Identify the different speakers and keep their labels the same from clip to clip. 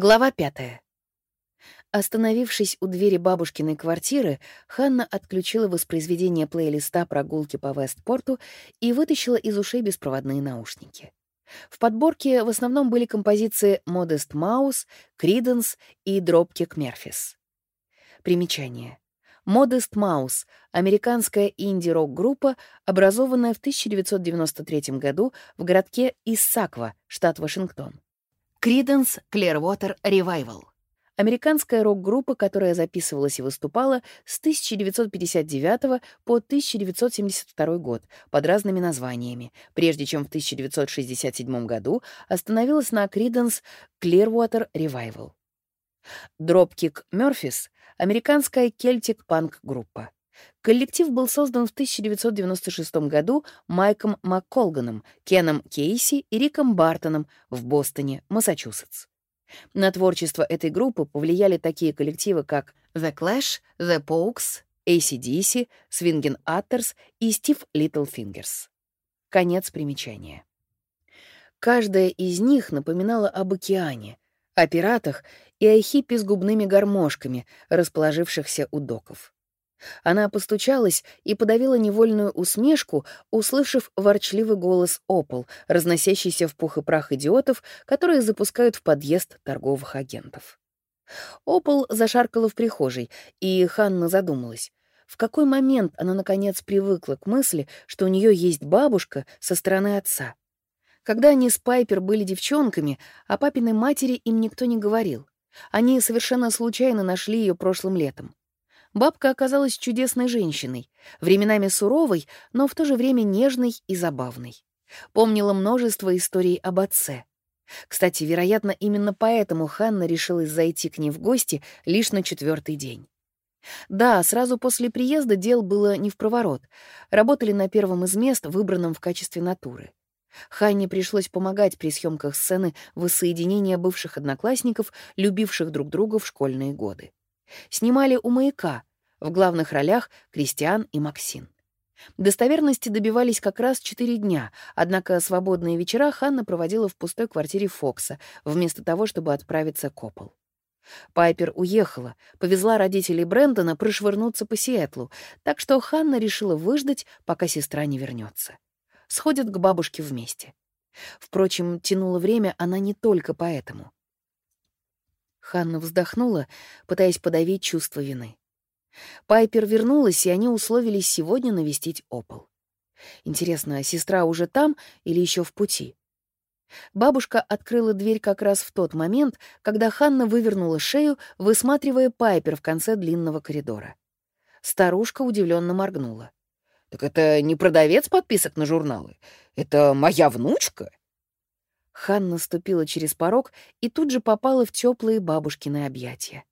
Speaker 1: Глава пятая. Остановившись у двери бабушкиной квартиры, Ханна отключила воспроизведение плейлиста «Прогулки по Вестпорту» и вытащила из ушей беспроводные наушники. В подборке в основном были композиции «Modest Mouse», «Creedence» и «Dropkick Murphys». Примечание. Modest Mouse — американская инди-рок-группа, образованная в 1993 году в городке Иссаква, штат Вашингтон. Creedence Clearwater Revival. Американская рок-группа, которая записывалась и выступала с 1959 по 1972 год под разными названиями, прежде чем в 1967 году остановилась на Creedence Clearwater Revival. Dropkick Murphys — американская кельтик-панк-группа. Коллектив был создан в 1996 году Майком МакКолганом, Кеном Кейси и Риком Бартоном в Бостоне, Массачусетс. На творчество этой группы повлияли такие коллективы, как The Clash, The Pogues, ACDC, Swingin' Utters и Steve Littlefingers. Конец примечания. Каждая из них напоминала об океане, о пиратах и о хиппи с губными гармошками, расположившихся у доков. Она постучалась и подавила невольную усмешку, услышав ворчливый голос Опол, разносящийся в пух и прах идиотов, которые запускают в подъезд торговых агентов. Опол зашаркала в прихожей, и Ханна задумалась. В какой момент она, наконец, привыкла к мысли, что у нее есть бабушка со стороны отца? Когда они с Пайпер были девчонками, о папиной матери им никто не говорил. Они совершенно случайно нашли ее прошлым летом. Бабка оказалась чудесной женщиной, временами суровой, но в то же время нежной и забавной. Помнила множество историй об отце. Кстати, вероятно, именно поэтому Ханна решилась зайти к ней в гости лишь на четвертый день. Да, сразу после приезда дел было не в проворот. Работали на первом из мест, выбранном в качестве натуры. Ханне пришлось помогать при съемках сцены воссоединения бывших одноклассников, любивших друг друга в школьные годы. Снимали у «Маяка», в главных ролях Кристиан и Максин. Достоверности добивались как раз четыре дня, однако свободные вечера Ханна проводила в пустой квартире Фокса, вместо того, чтобы отправиться к Опол. Пайпер уехала, повезла родителей Брэндона прошвырнуться по Сиэтлу, так что Ханна решила выждать, пока сестра не вернется. Сходят к бабушке вместе. Впрочем, тянуло время она не только поэтому. Ханна вздохнула, пытаясь подавить чувство вины. Пайпер вернулась, и они условились сегодня навестить Опол. Интересно, сестра уже там или еще в пути? Бабушка открыла дверь как раз в тот момент, когда Ханна вывернула шею, высматривая Пайпер в конце длинного коридора. Старушка удивленно моргнула. «Так это не продавец подписок на журналы? Это моя внучка?» Ханна ступила через порог и тут же попала в теплые бабушкины объятия.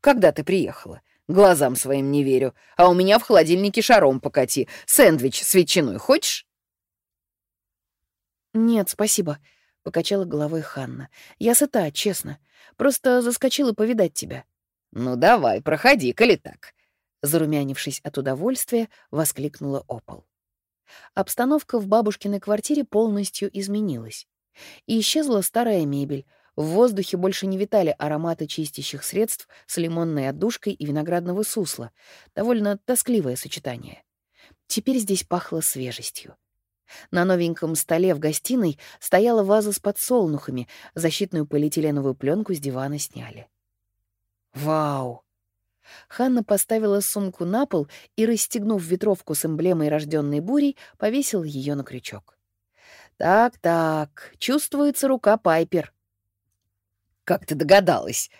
Speaker 1: «Когда ты приехала? Глазам своим не верю. А у меня в холодильнике шаром покати. Сэндвич с ветчиной хочешь?» «Нет, спасибо», — покачала головой Ханна. «Я сыта, честно. Просто заскочила повидать тебя». «Ну давай, проходи, коли так», — зарумянившись от удовольствия, воскликнула Опол. Обстановка в бабушкиной квартире полностью изменилась. И исчезла старая мебель. В воздухе больше не витали ароматы чистящих средств с лимонной отдушкой и виноградного сусла. Довольно тоскливое сочетание. Теперь здесь пахло свежестью. На новеньком столе в гостиной стояла ваза с подсолнухами, защитную полиэтиленовую пленку с дивана сняли. «Вау!» Ханна поставила сумку на пол и, расстегнув ветровку с эмблемой рожденной бурей, повесила ее на крючок. «Так-так, чувствуется рука Пайпер». «Как ты догадалась?»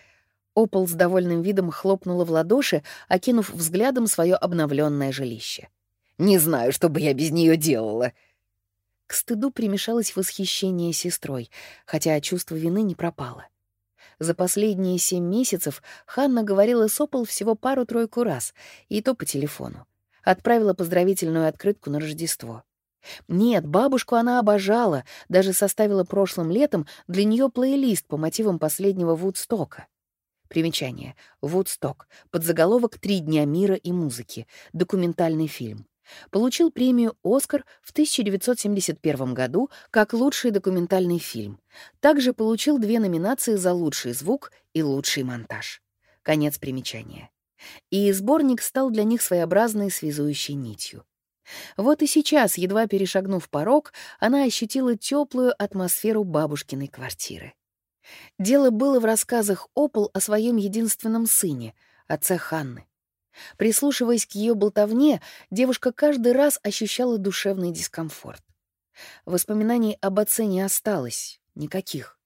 Speaker 1: Опол с довольным видом хлопнула в ладоши, окинув взглядом свое обновленное жилище. «Не знаю, что бы я без нее делала». К стыду примешалось восхищение сестрой, хотя чувство вины не пропало. За последние семь месяцев Ханна говорила с Опол всего пару-тройку раз, и то по телефону. Отправила поздравительную открытку на Рождество. Нет, бабушку она обожала, даже составила прошлым летом для нее плейлист по мотивам последнего Вудстока. Примечание. Вудсток. Подзаголовок «Три дня мира и музыки». Документальный фильм. Получил премию «Оскар» в 1971 году как лучший документальный фильм. Также получил две номинации за лучший звук и лучший монтаж. Конец примечания. И сборник стал для них своеобразной связующей нитью. Вот и сейчас, едва перешагнув порог, она ощутила теплую атмосферу бабушкиной квартиры. Дело было в рассказах Опол о своем единственном сыне, отце Ханны. Прислушиваясь к ее болтовне, девушка каждый раз ощущала душевный дискомфорт. Воспоминаний об отце не осталось, никаких.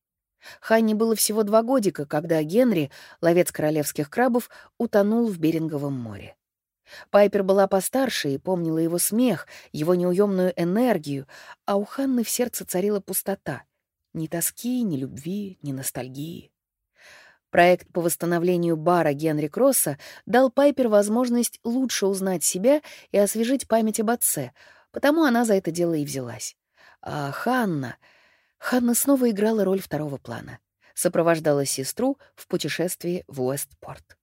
Speaker 1: Ханне было всего два годика, когда Генри, ловец королевских крабов, утонул в Беринговом море. Пайпер была постарше и помнила его смех, его неуемную энергию, а у Ханны в сердце царила пустота. Ни тоски, ни любви, ни ностальгии. Проект по восстановлению бара Генри Кросса дал Пайпер возможность лучше узнать себя и освежить память об отце, потому она за это дело и взялась. А Ханна... Ханна снова играла роль второго плана. Сопровождала сестру в путешествии в Уэстпорт.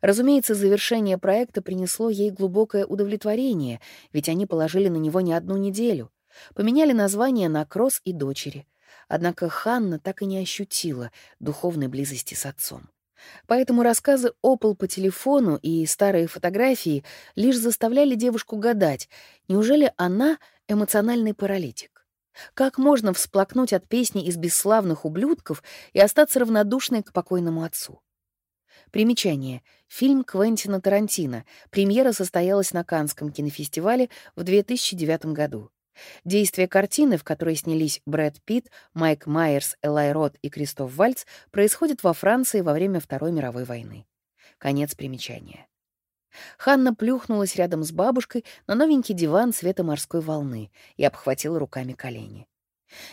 Speaker 1: Разумеется, завершение проекта принесло ей глубокое удовлетворение, ведь они положили на него не одну неделю. Поменяли название на «Кросс и дочери». Однако Ханна так и не ощутила духовной близости с отцом. Поэтому рассказы Опол по телефону и старые фотографии лишь заставляли девушку гадать, неужели она эмоциональный паралитик? Как можно всплакнуть от песни из бесславных ублюдков и остаться равнодушной к покойному отцу? Примечание. Фильм Квентина Тарантино. Премьера состоялась на Канском кинофестивале в 2009 году. Действие картины, в которой снялись Брэд Питт, Майк Майерс, Элай Рот и Кристоф Вальц, происходит во Франции во время Второй мировой войны. Конец примечания. Ханна плюхнулась рядом с бабушкой на новенький диван цвета морской волны и обхватила руками колени.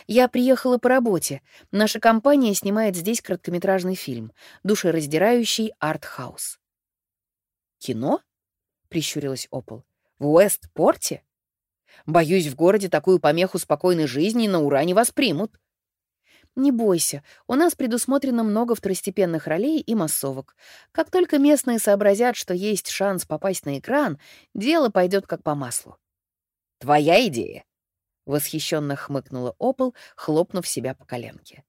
Speaker 1: Я приехала по работе. Наша компания снимает здесь короткометражный фильм, душераздирающий арт-хаус. «Кино?» — прищурилась Опол. «В Уэст-Порте? Боюсь, в городе такую помеху спокойной жизни на ура не воспримут». «Не бойся, у нас предусмотрено много второстепенных ролей и массовок. Как только местные сообразят, что есть шанс попасть на экран, дело пойдет как по маслу». «Твоя идея?» Восхищенно хмыкнула Опол, хлопнув себя по коленке.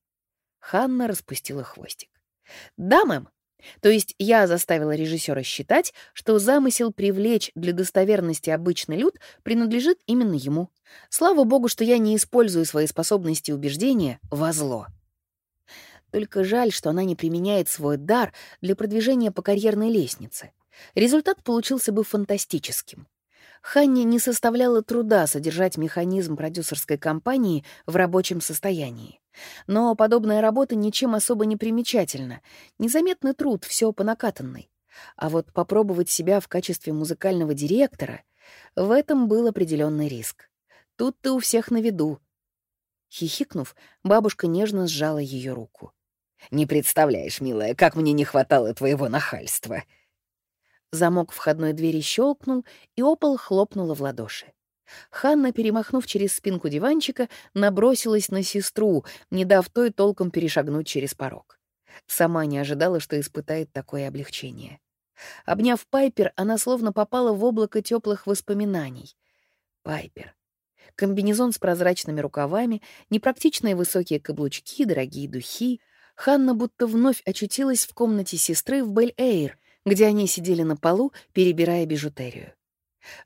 Speaker 1: Ханна распустила хвостик. «Да, мэм. То есть я заставила режиссера считать, что замысел привлечь для достоверности обычный люд принадлежит именно ему. Слава богу, что я не использую свои способности убеждения во зло. Только жаль, что она не применяет свой дар для продвижения по карьерной лестнице. Результат получился бы фантастическим. Ханне не составляло труда содержать механизм продюсерской компании в рабочем состоянии. Но подобная работа ничем особо не примечательна. Незаметный труд, все по накатанной. А вот попробовать себя в качестве музыкального директора — в этом был определенный риск. Тут ты у всех на виду. Хихикнув, бабушка нежно сжала ее руку. «Не представляешь, милая, как мне не хватало твоего нахальства!» Замок входной двери щелкнул, и опол хлопнула в ладоши. Ханна, перемахнув через спинку диванчика, набросилась на сестру, не дав той толком перешагнуть через порог. Сама не ожидала, что испытает такое облегчение. Обняв Пайпер, она словно попала в облако теплых воспоминаний. Пайпер. Комбинезон с прозрачными рукавами, непрактичные высокие каблучки, дорогие духи. Ханна будто вновь очутилась в комнате сестры в Бель-Эйр, где они сидели на полу, перебирая бижутерию.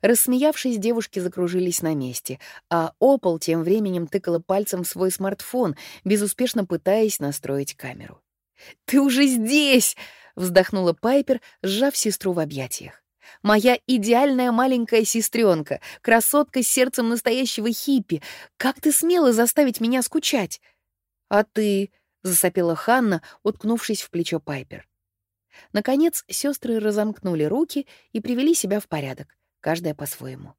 Speaker 1: Рассмеявшись, девушки закружились на месте, а Опол тем временем тыкала пальцем в свой смартфон, безуспешно пытаясь настроить камеру. «Ты уже здесь!» — вздохнула Пайпер, сжав сестру в объятиях. «Моя идеальная маленькая сестренка, красотка с сердцем настоящего хиппи. Как ты смела заставить меня скучать?» «А ты?» — засопела Ханна, уткнувшись в плечо Пайпер. Наконец, сестры разомкнули руки и привели себя в порядок, каждая по-своему.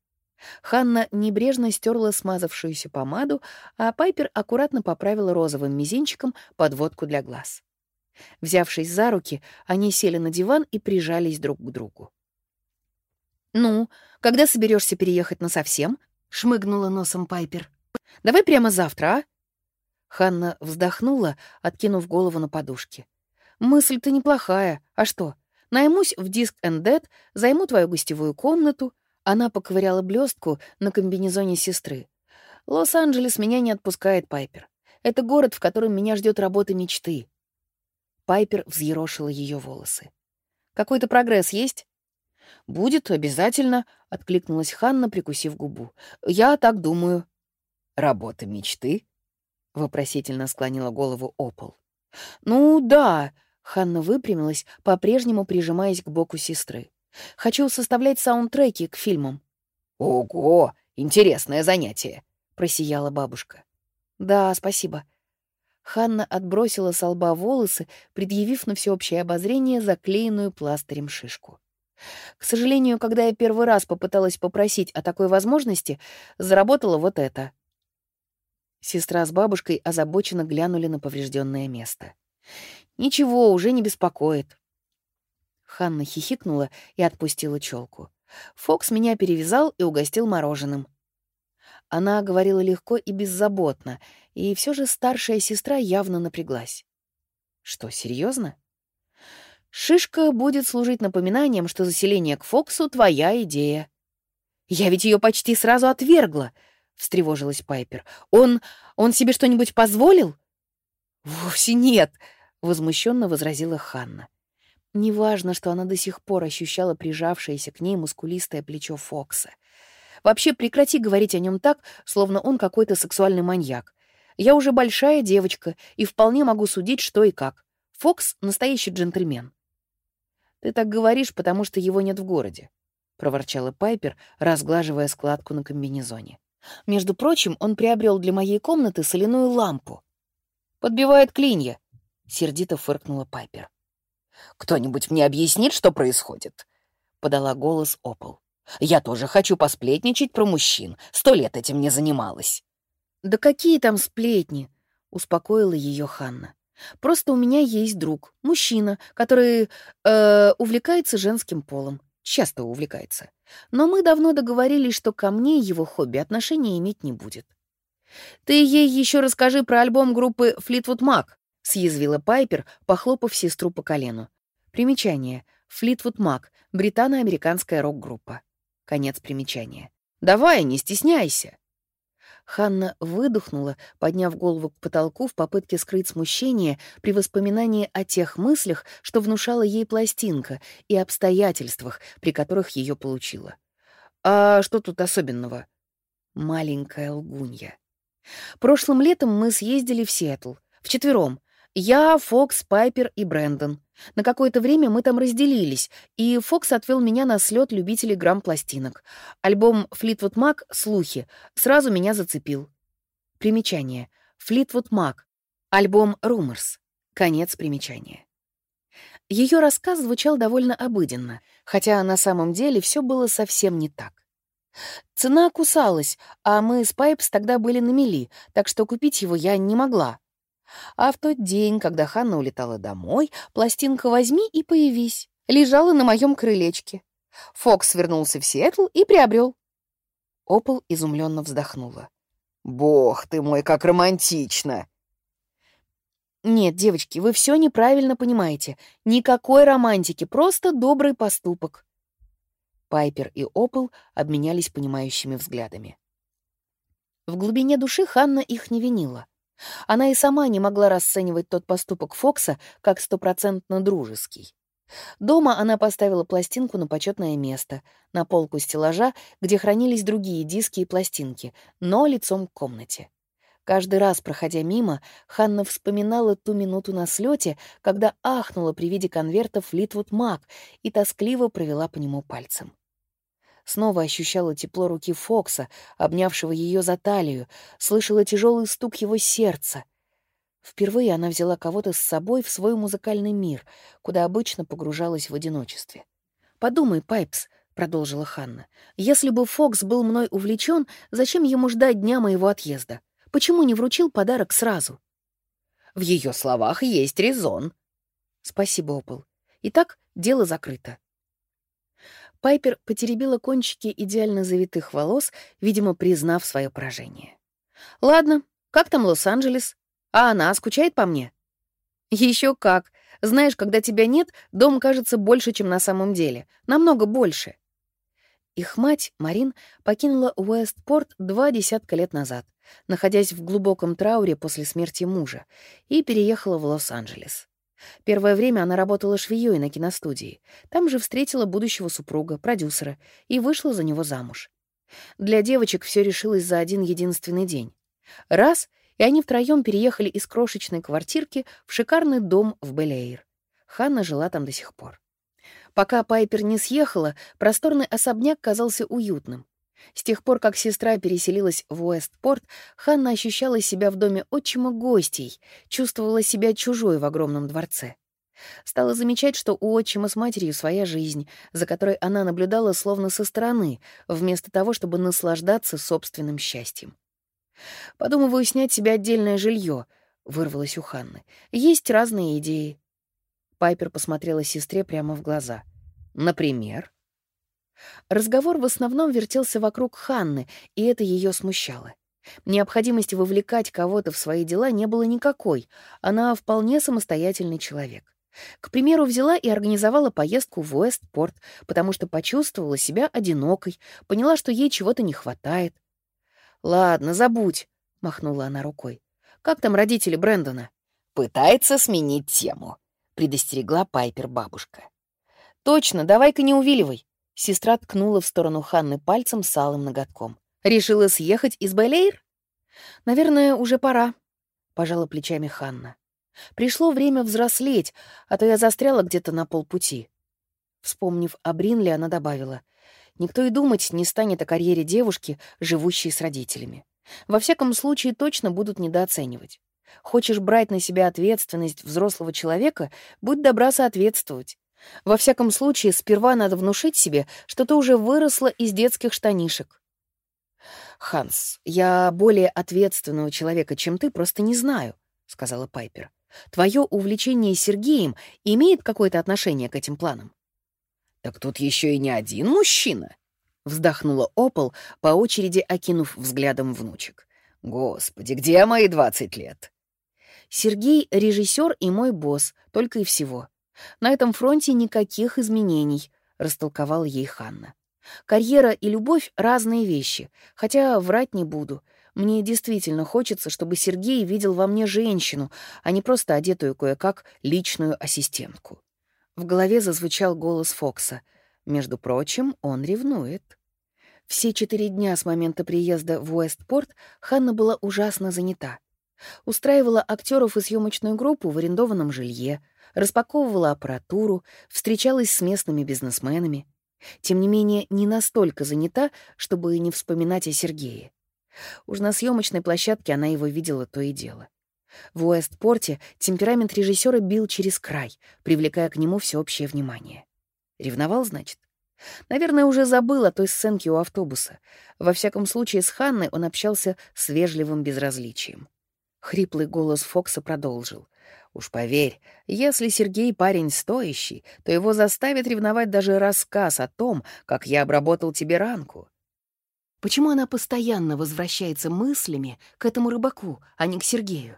Speaker 1: Ханна небрежно стерла смазавшуюся помаду, а Пайпер аккуратно поправила розовым мизинчиком подводку для глаз. Взявшись за руки, они сели на диван и прижались друг к другу. «Ну, когда соберешься переехать насовсем?» — шмыгнула носом Пайпер. «Давай прямо завтра, а?» Ханна вздохнула, откинув голову на подушке. Мысль-то неплохая. А что? Наймусь в and Dead, займу твою гостевую комнату, Она поковыряла блестку на комбинезоне сестры. «Лос-Анджелес меня не отпускает, Пайпер. Это город, в котором меня ждет работа мечты». Пайпер взъерошила ее волосы. «Какой-то прогресс есть?» «Будет, обязательно», — откликнулась Ханна, прикусив губу. «Я так думаю».
Speaker 2: «Работа мечты?» — вопросительно склонила голову Опол.
Speaker 1: «Ну да», — Ханна выпрямилась, по-прежнему прижимаясь к боку сестры. «Хочу составлять саундтреки к фильмам».
Speaker 2: «Ого, интересное занятие», — просияла бабушка.
Speaker 1: «Да, спасибо». Ханна отбросила с лба волосы, предъявив на всеобщее обозрение заклеенную пластырем шишку. К сожалению, когда я первый раз попыталась попросить о такой возможности, заработало вот это. Сестра с бабушкой озабоченно глянули на поврежденное место. «Ничего, уже не беспокоит». Ханна хихикнула и отпустила челку. Фокс меня перевязал и угостил мороженым. Она говорила легко и беззаботно, и все же старшая сестра явно напряглась. «Что, серьезно? Шишка будет служить напоминанием, что заселение к Фоксу — твоя идея. Я ведь ее почти сразу отвергла, — встревожилась Пайпер. Он... он себе что-нибудь позволил? Вовсе нет, — возмущенно возразила Ханна. Неважно, что она до сих пор ощущала прижавшееся к ней мускулистое плечо Фокса. Вообще прекрати говорить о нем так, словно он какой-то сексуальный маньяк. Я уже большая девочка и вполне могу судить, что и как. Фокс — настоящий джентльмен. «Ты так говоришь, потому что его нет в городе», — проворчала Пайпер, разглаживая складку на комбинезоне. «Между прочим, он приобрел для моей комнаты соляную лампу». «Подбивает клинья», — сердито фыркнула Пайпер.
Speaker 2: «Кто-нибудь мне объяснит, что происходит?» — подала голос Опол. «Я тоже хочу посплетничать про мужчин. Сто лет этим не занималась».
Speaker 1: «Да какие там сплетни?» — успокоила ее Ханна. Просто у меня есть друг, мужчина, который э, увлекается женским полом. Часто увлекается. Но мы давно договорились, что ко мне его хобби отношения иметь не будет. «Ты ей еще расскажи про альбом группы Fleetwood Mac», — съязвила Пайпер, похлопав сестру по колену. Примечание. Fleetwood Mac — британо-американская рок-группа. Конец примечания. «Давай, не стесняйся». Ханна выдохнула, подняв голову к потолку в попытке скрыть смущение при воспоминании о тех мыслях, что внушала ей пластинка, и обстоятельствах, при которых ее получила. «А что тут особенного?» Маленькая лгунья. Прошлым летом мы съездили в Сиэтл. Вчетвером. Я, Фокс, Пайпер и Брэндон. На какое-то время мы там разделились, и Фокс отвел меня на слет любителей грамм-пластинок. Альбом «Флитвуд Мак. Слухи» сразу меня зацепил. Примечание. «Флитвуд Мак. Альбом «Rumors». Конец примечания. Ее рассказ звучал довольно обыденно, хотя на самом деле все было совсем не так. Цена кусалась, а мы с Пайпс тогда были на мели, так что купить его я не могла. А в тот день, когда Ханна улетала домой, пластинка «Возьми и появись» лежала на моем крылечке. Фокс вернулся в Сиэтл и приобрел. Опол изумленно вздохнула.
Speaker 2: «Бог ты мой, как романтично!»
Speaker 1: «Нет, девочки, вы все неправильно понимаете. Никакой романтики, просто добрый поступок». Пайпер и Опол обменялись понимающими взглядами. В глубине души Ханна их не винила. Она и сама не могла расценивать тот поступок Фокса как стопроцентно дружеский. Дома она поставила пластинку на почетное место, на полку стеллажа, где хранились другие диски и пластинки, но лицом к комнате. Каждый раз, проходя мимо, Ханна вспоминала ту минуту на слете, когда ахнула при виде конверта Флитвуд Мак и тоскливо провела по нему пальцем. Снова ощущала тепло руки Фокса, обнявшего ее за талию, слышала тяжелый стук его сердца. Впервые она взяла кого-то с собой в свой музыкальный мир, куда обычно погружалась в одиночестве. «Подумай, Пайпс», — продолжила Ханна, — «если бы Фокс был мной увлечен, зачем ему ждать дня моего отъезда? Почему не вручил подарок сразу?»
Speaker 2: «В ее словах есть резон».
Speaker 1: «Спасибо, Опол. Итак, дело закрыто. Пайпер потеребила кончики идеально завитых волос, видимо, признав свое поражение. «Ладно, как там Лос-Анджелес? А она скучает по мне?» Еще как. Знаешь, когда тебя нет, дом кажется больше, чем на самом деле. Намного больше». Их мать, Марин, покинула Уэстпорт два десятка лет назад, находясь в глубоком трауре после смерти мужа, и переехала в Лос-Анджелес. Первое время она работала швеей на киностудии. Там же встретила будущего супруга, продюсера, и вышла за него замуж. Для девочек все решилось за один единственный день. Раз, и они втроем переехали из крошечной квартирки в шикарный дом в Белеир. Ханна жила там до сих пор. Пока Пайпер не съехала, просторный особняк казался уютным. С тех пор, как сестра переселилась в Уэстпорт, Ханна ощущала себя в доме отчима гостей, чувствовала себя чужой в огромном дворце. Стала замечать, что у отчима с матерью своя жизнь, за которой она наблюдала словно со стороны, вместо того, чтобы наслаждаться собственным счастьем. «Подумываю снять себе отдельное жилье», — вырвалось у Ханны. «Есть разные идеи». Пайпер посмотрела сестре прямо в глаза. «Например?» Разговор в основном вертелся вокруг Ханны, и это ее смущало. Необходимости вовлекать кого-то в свои дела не было никакой, она вполне самостоятельный человек. К примеру, взяла и организовала поездку в Уэстпорт, потому что почувствовала себя одинокой, поняла, что ей чего-то не хватает. «Ладно, забудь», — махнула она рукой. «Как там родители Брэндона?»
Speaker 2: «Пытается сменить тему», — предостерегла Пайпер бабушка.
Speaker 1: «Точно, давай-ка не увиливай. Сестра ткнула в сторону Ханны пальцем с алым ноготком. «Решила съехать из Белейр?» «Наверное, уже пора», — пожала плечами Ханна. «Пришло время взрослеть, а то я застряла где-то на полпути». Вспомнив о Бринле, она добавила. «Никто и думать не станет о карьере девушки, живущей с родителями. Во всяком случае, точно будут недооценивать. Хочешь брать на себя ответственность взрослого человека, будь добра соответствовать. Во всяком случае, сперва надо внушить себе, что ты уже выросла из детских штанишек. «Ханс, я более ответственного человека, чем ты, просто не знаю», — сказала Пайпер. «Твое увлечение Сергеем имеет какое-то отношение к этим планам?»
Speaker 2: «Так тут еще и не один мужчина», — вздохнула Опол, по очереди окинув взглядом внучек. «Господи, где мои двадцать лет?»
Speaker 1: «Сергей — режиссер и мой босс, только и всего», на этом фронте никаких изменений, растолковала ей Ханна. Карьера и любовь — разные вещи, хотя врать не буду. Мне действительно хочется, чтобы Сергей видел во мне женщину, а не просто одетую кое-как личную ассистентку. В голове зазвучал голос Фокса. Между прочим, он ревнует. Все четыре дня с момента приезда в Уэстпорт Ханна была ужасно занята. Устраивала актеров и съемочную группу в арендованном жилье, распаковывала аппаратуру, встречалась с местными бизнесменами. Тем не менее, не настолько занята, чтобы не вспоминать о Сергее. Уж на съемочной площадке она его видела то и дело. В Уэстпорте темперамент режиссера бил через край, привлекая к нему всеобщее внимание. Ревновал, значит? Наверное, уже забыл о той сценке у автобуса. Во всяком случае, с Ханной он общался с вежливым безразличием. Хриплый голос Фокса продолжил. Уж поверь, если Сергей парень стоящий, то его заставит ревновать даже рассказ о том, как я обработал тебе ранку. Почему она постоянно возвращается мыслями к этому рыбаку, а не к Сергею?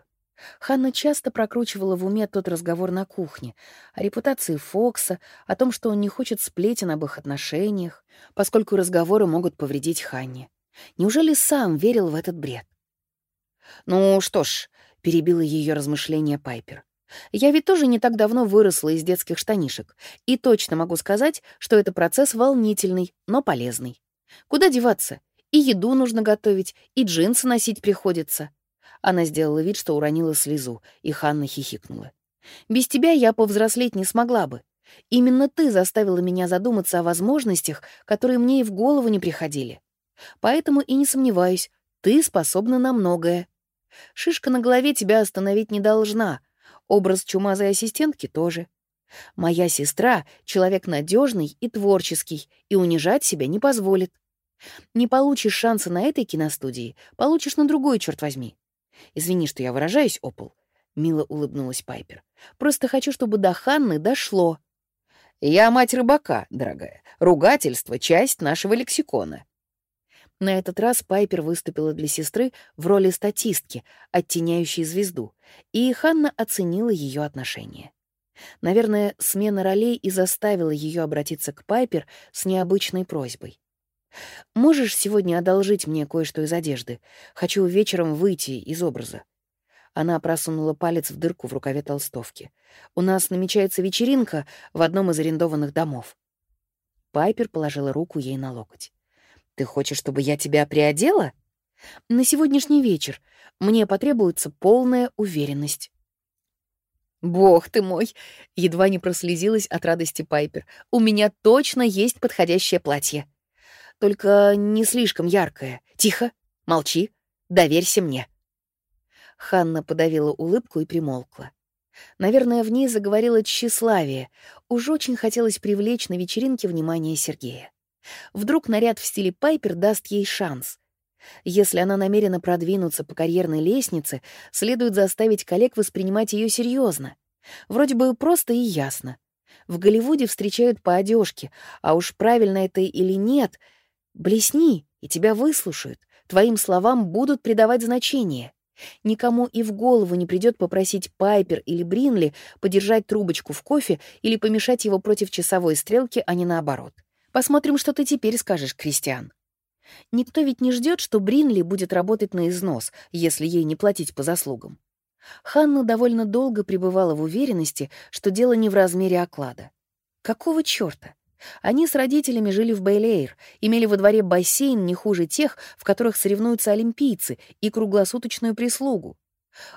Speaker 1: Ханна часто прокручивала в уме тот разговор на кухне, о репутации Фокса, о том, что он не хочет сплетен об их отношениях, поскольку разговоры могут повредить Ханне. Неужели сам верил в этот бред? «Ну что ж», — перебила ее размышления Пайпер, я ведь тоже не так давно выросла из детских штанишек, и точно могу сказать, что это процесс волнительный, но полезный. Куда деваться? И еду нужно готовить, и джинсы носить приходится. Она сделала вид, что уронила слезу, и Ханна хихикнула. «Без тебя я повзрослеть не смогла бы. Именно ты заставила меня задуматься о возможностях, которые мне и в голову не приходили. Поэтому и не сомневаюсь, ты способна на многое. Шишка на голове тебя остановить не должна, Образ чумазой ассистентки тоже. Моя сестра — человек надежный и творческий, и унижать себя не позволит. Не получишь шанса на этой киностудии, получишь на другой, черт возьми. Извини, что я выражаюсь, Опол. Мило улыбнулась Пайпер. Просто хочу, чтобы до Ханны дошло. Я мать рыбака, дорогая. Ругательство — часть нашего лексикона. На этот раз Пайпер выступила для сестры в роли статистки, оттеняющей звезду, и Ханна оценила ее отношение. Наверное, смена ролей и заставила ее обратиться к Пайпер с необычной просьбой. Можешь сегодня одолжить мне кое-что из одежды? Хочу вечером выйти из образа». Она просунула палец в дырку в рукаве толстовки. «У нас намечается вечеринка в одном из арендованных домов». Пайпер положила руку ей на локоть. «Ты хочешь, чтобы я тебя приодела?» «На сегодняшний вечер. Мне потребуется полная уверенность». «Бог ты мой!» — едва не прослезилась от радости Пайпер. «У меня точно есть подходящее платье. Только не слишком яркое. Тихо, молчи, доверься мне». Ханна подавила улыбку и примолкла. Наверное, в ней заговорило тщеславие. Уж очень хотелось привлечь на вечеринке внимание Сергея. Вдруг наряд в стиле Пайпер даст ей шанс. Если она намерена продвинуться по карьерной лестнице, следует заставить коллег воспринимать ее серьезно. Вроде бы просто и ясно. В Голливуде встречают по одежке, а уж правильно это или нет, блесни, и тебя выслушают, твоим словам будут придавать значение. Никому и в голову не придет попросить Пайпер или Бринли подержать трубочку в кофе или помешать его против часовой стрелки, а не наоборот. Посмотрим, что ты теперь скажешь, Кристиан. Никто ведь не ждет, что Бринли будет работать на износ, если ей не платить по заслугам. Ханна довольно долго пребывала в уверенности, что дело не в размере оклада. Какого чёрта? Они с родителями жили в Бейлейр, имели во дворе бассейн не хуже тех, в которых соревнуются олимпийцы, и круглосуточную прислугу.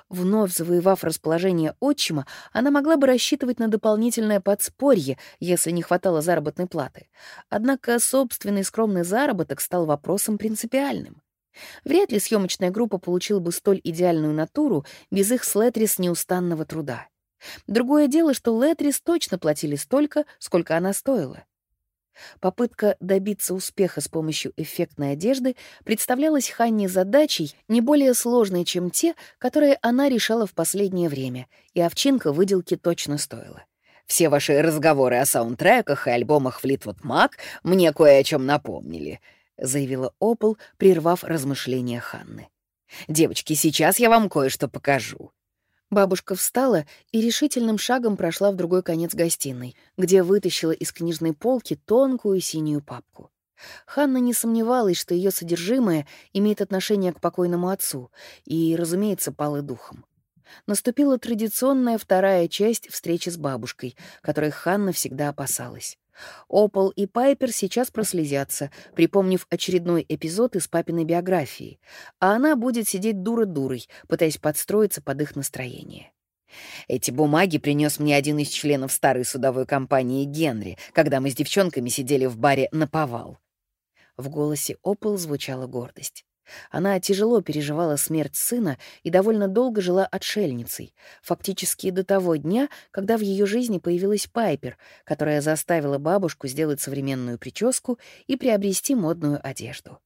Speaker 1: Вновь завоевав расположение отчима, она могла бы рассчитывать на дополнительное подспорье, если не хватало заработной платы. Однако собственный скромный заработок стал вопросом принципиальным. Вряд ли съемочная группа получила бы столь идеальную натуру без их с Летрис неустанного труда. Другое дело, что Летрис точно платили столько, сколько она стоила. Попытка добиться успеха с помощью эффектной одежды представлялась Ханне задачей не более сложной, чем те, которые она решала в последнее время, и овчинка выделки точно стоила.
Speaker 2: «Все ваши разговоры о саундтреках и альбомах Флитвуд Мак мне кое о чем напомнили», — заявила Опол, прервав размышления Ханны. «Девочки, сейчас я вам кое-что покажу».
Speaker 1: Бабушка встала и решительным шагом прошла в другой конец гостиной, где вытащила из книжной полки тонкую синюю папку. Ханна не сомневалась, что ее содержимое имеет отношение к покойному отцу, и, разумеется, пала духом. Наступила традиционная вторая часть встречи с бабушкой, которой Ханна всегда опасалась. Опол и Пайпер сейчас прослезятся, припомнив очередной эпизод из папиной биографии, а она будет сидеть дура-дурой, пытаясь подстроиться под их настроение.
Speaker 2: Эти бумаги принес мне один из членов старой судовой компании Генри, когда мы с девчонками сидели в баре на повал.
Speaker 1: В голосе Опол звучала гордость. Она тяжело переживала смерть сына и довольно долго жила отшельницей, фактически до того дня, когда в ее жизни появилась Пайпер, которая заставила бабушку сделать современную прическу и приобрести модную одежду.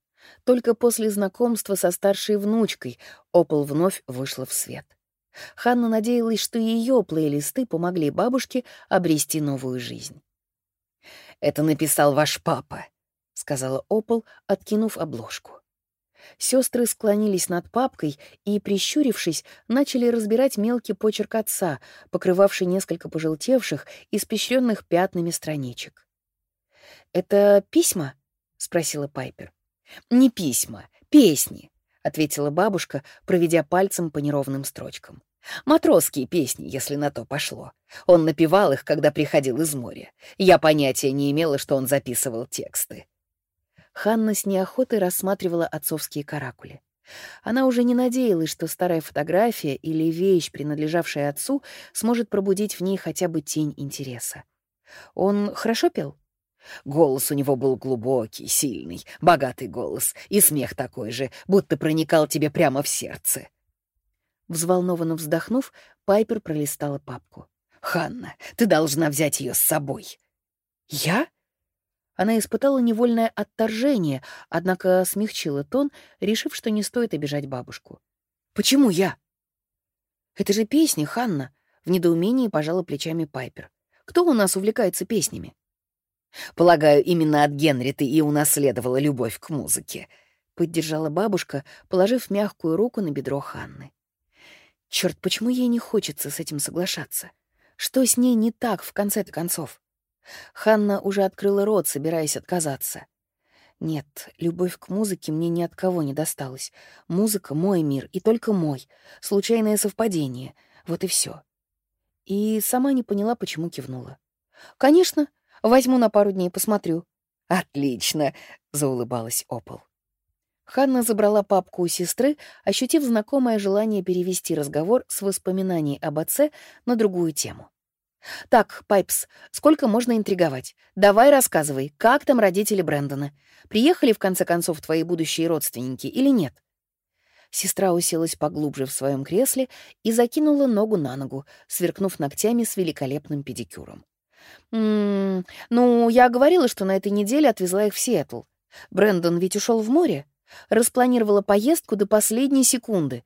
Speaker 1: Только после знакомства со старшей внучкой Опол вновь вышла в свет. Ханна надеялась, что ее плейлисты помогли бабушке обрести новую жизнь.
Speaker 2: «Это написал ваш папа», — сказала Опол, откинув обложку.
Speaker 1: Сестры склонились над папкой и, прищурившись, начали разбирать мелкий почерк отца, покрывавший несколько пожелтевших, испещренных пятнами страничек. «Это письма?» — спросила Пайпер.
Speaker 2: «Не письма, песни», — ответила бабушка, проведя пальцем по неровным строчкам. «Матросские песни, если на то пошло. Он напевал их, когда приходил из моря. Я понятия не имела, что он записывал тексты».
Speaker 1: Ханна с неохотой рассматривала отцовские каракули. Она уже не надеялась, что старая фотография или вещь, принадлежавшая отцу, сможет пробудить в ней хотя бы тень интереса. Он хорошо пел?
Speaker 2: Голос у него был глубокий, сильный, богатый голос, и смех такой же, будто проникал тебе прямо в сердце.
Speaker 1: Взволнованно вздохнув, Пайпер пролистала папку.
Speaker 2: «Ханна, ты должна взять ее с собой».
Speaker 1: «Я?» Она испытала невольное отторжение, однако смягчила тон, решив, что не стоит обижать бабушку. «Почему я?» «Это же песни, Ханна!» — в недоумении пожала плечами Пайпер. «Кто у нас увлекается песнями?»
Speaker 2: «Полагаю, именно от Генри ты и унаследовала любовь к музыке», — поддержала бабушка, положив мягкую руку на бедро Ханны.
Speaker 1: Черт, почему ей не хочется с этим соглашаться? Что с ней не так, в конце-то концов? Ханна уже открыла рот, собираясь отказаться. Нет, любовь к музыке мне ни от кого не досталась. Музыка — мой мир, и только мой. Случайное совпадение. Вот и все. И сама не поняла, почему кивнула. «Конечно, возьму на пару дней, посмотрю».
Speaker 2: «Отлично!» — заулыбалась Опол.
Speaker 1: Ханна забрала папку у сестры, ощутив знакомое желание перевести разговор с воспоминаний об отце на другую тему. «Так, Пайпс, сколько можно интриговать? Давай рассказывай, как там родители Брэндона? Приехали, в конце концов, твои будущие родственники или нет?» Сестра уселась поглубже в своем кресле и закинула ногу на ногу, сверкнув ногтями с великолепным педикюром. «М «М-м, -м, «Ну, я говорила, что на этой неделе отвезла их в Сиэтл. Брэндон ведь ушел в море. Распланировала поездку до последней секунды».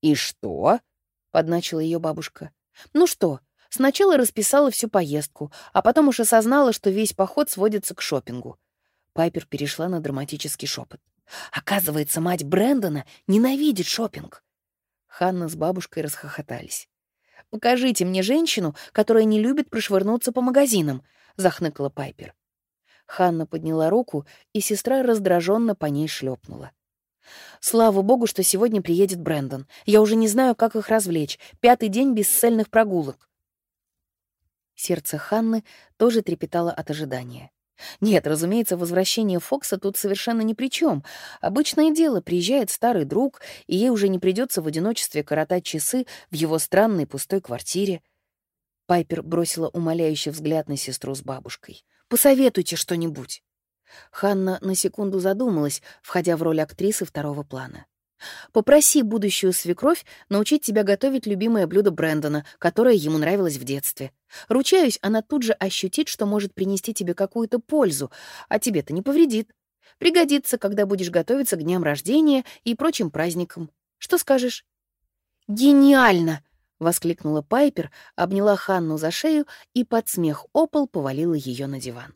Speaker 2: «И что?» — подначила ее бабушка.
Speaker 1: «Ну что, Сначала расписала всю поездку, а потом уж осознала, что весь поход сводится к шопингу. Пайпер перешла на драматический шепот. Оказывается, мать Брэндона ненавидит шопинг. Ханна с бабушкой расхохотались. «Покажите мне женщину, которая не любит прошвырнуться по магазинам», — захныкала Пайпер. Ханна подняла руку, и сестра раздраженно по ней шлепнула. «Слава богу, что сегодня приедет Брэндон. Я уже не знаю, как их развлечь. Пятый день бесцельных прогулок». Сердце Ханны тоже трепетало от ожидания. Нет, разумеется, возвращение Фокса тут совершенно ни при чем. Обычное дело, приезжает старый друг, и ей уже не придется в одиночестве коротать часы в его странной пустой квартире. Пайпер бросила умоляющий взгляд на сестру с бабушкой. «Посоветуйте что-нибудь». Ханна на секунду задумалась, входя в роль актрисы второго плана. Попроси будущую свекровь научить тебя готовить любимое блюдо Брэндона, которое ему нравилось в детстве. Ручаюсь, она тут же ощутит, что может принести тебе какую-то пользу, а тебе-то не повредит. Пригодится, когда будешь готовиться к дням рождения и прочим праздникам. Что скажешь? «Гениально!» — воскликнула Пайпер, обняла Ханну за шею и под смех опол повалила ее на диван.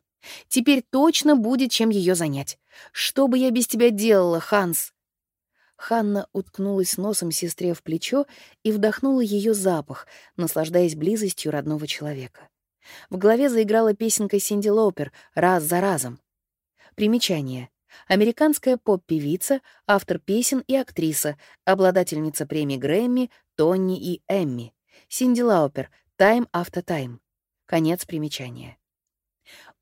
Speaker 1: «Теперь точно будет чем ее занять. Что бы я без тебя делала, Ханс?» Ханна уткнулась носом сестре в плечо и вдохнула ее запах, наслаждаясь близостью родного человека. В голове заиграла песенка Синди Лоупер «Раз за разом». Примечание. Американская поп-певица, автор песен и актриса, обладательница премий Грэмми, Тонни и Эмми. Синди Лаупер «Time After Time». Конец примечания.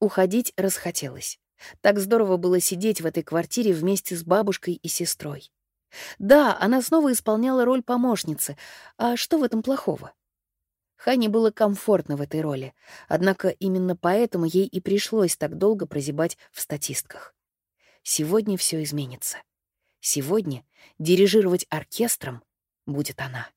Speaker 1: Уходить расхотелось. Так здорово было сидеть в этой квартире вместе с бабушкой и сестрой. Да, она снова исполняла роль помощницы. А что в этом плохого? Хане было комфортно в этой роли, однако именно поэтому ей и пришлось так долго прозябать в статистках. Сегодня все изменится. Сегодня дирижировать оркестром будет она.